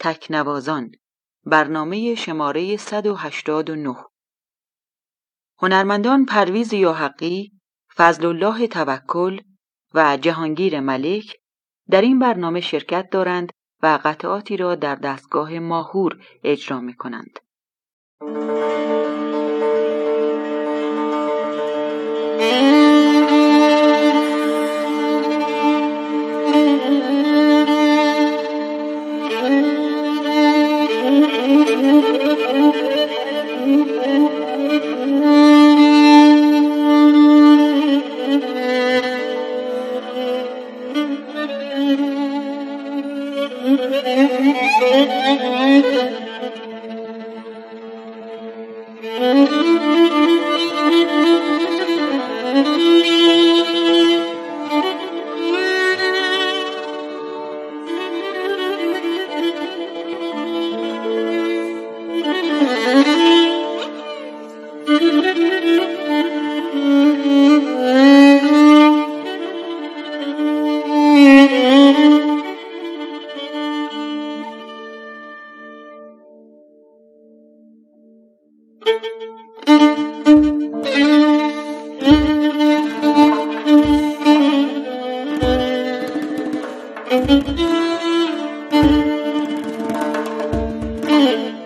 تکنوازان برنامه شماره 189 هنرمندان پرویز یاحقی، فضل الله توکل و جهانگیر ملک در این برنامه شرکت دارند و قطعاتی را در دستگاه ماهور اجرا می کنند. Mm-hmm.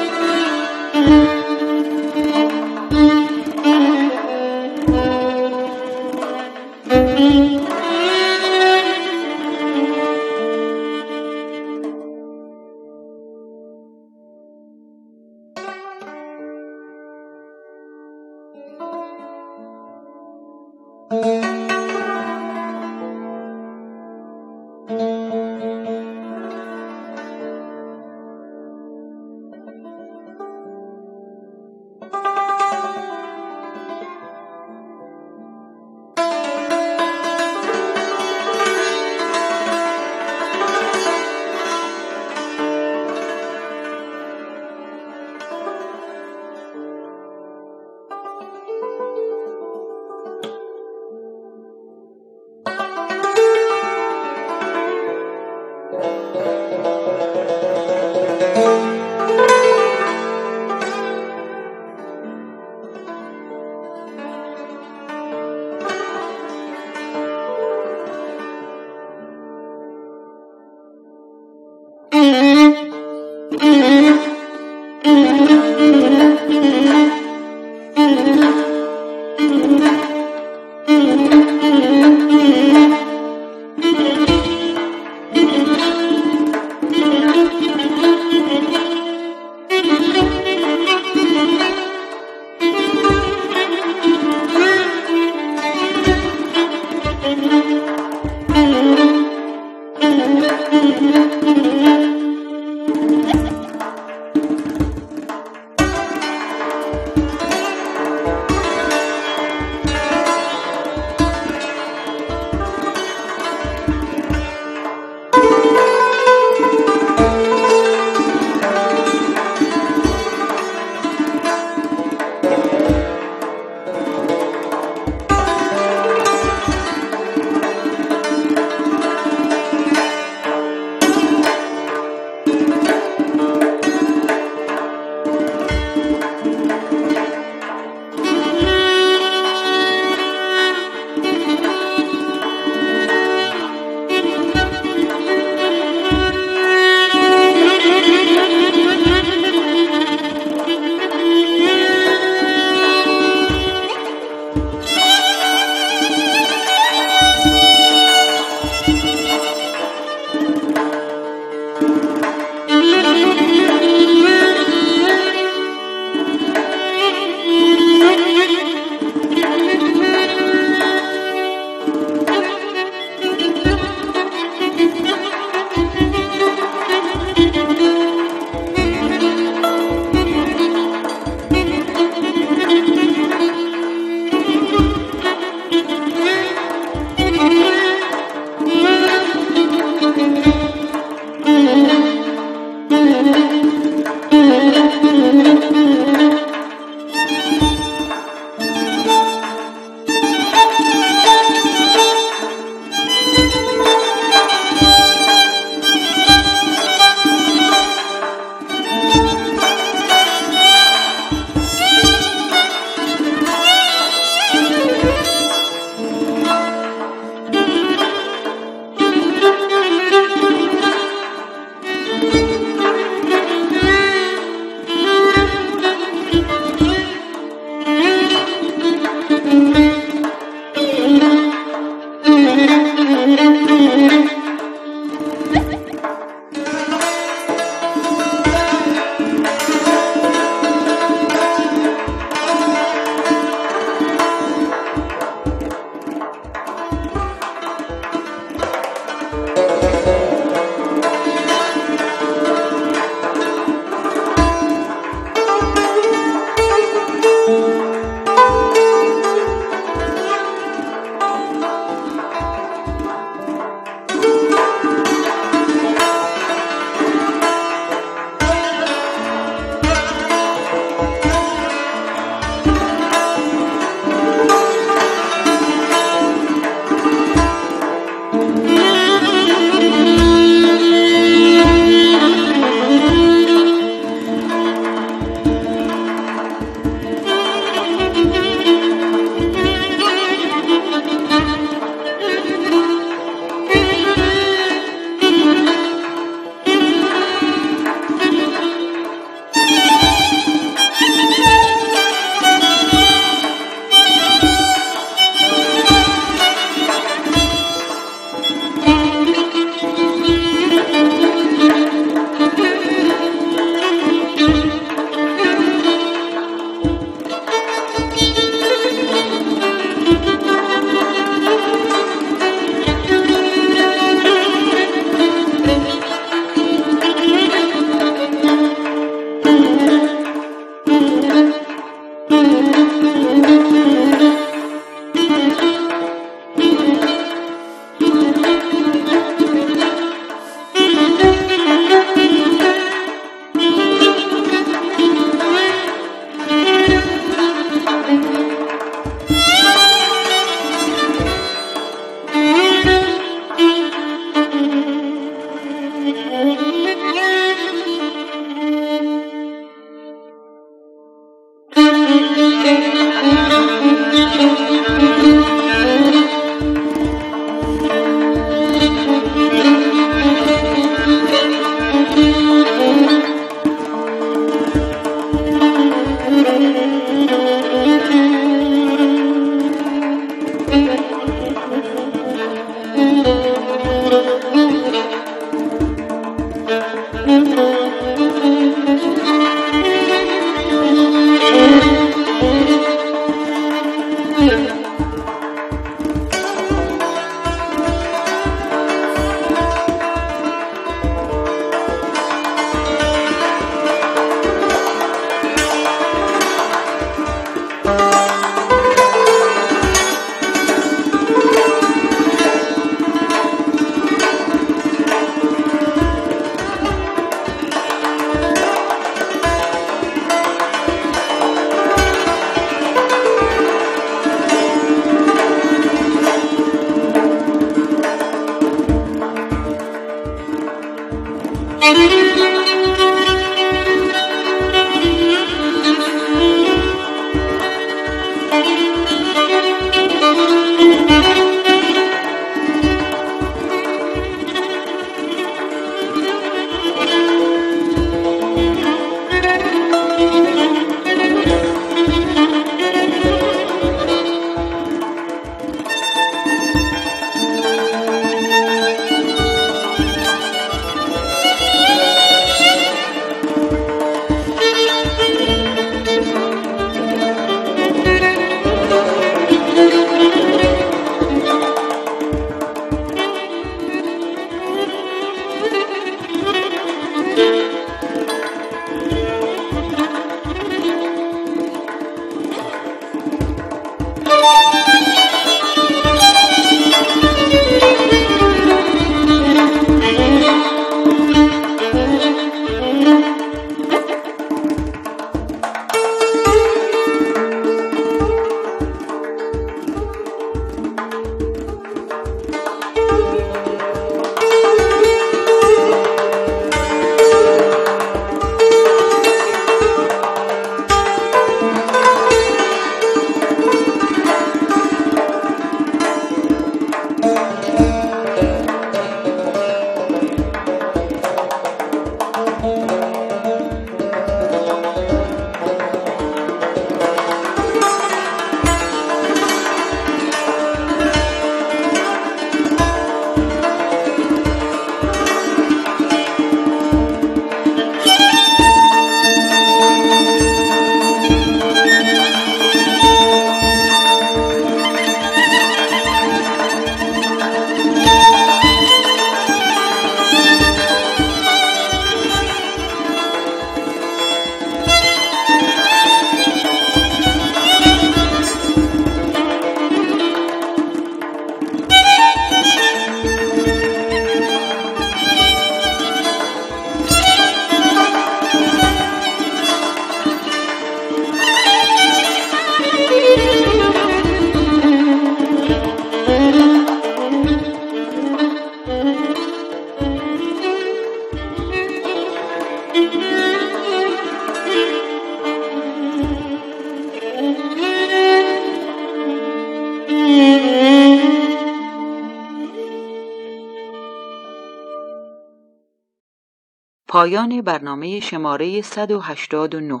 پایان برنامه شماره 189